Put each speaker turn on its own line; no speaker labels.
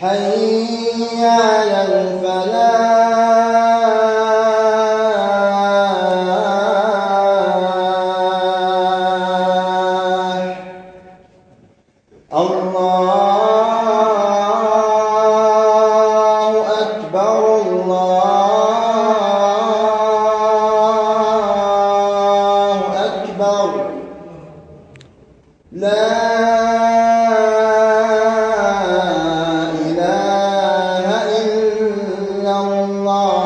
حي على الفلاح. الله أكبر الله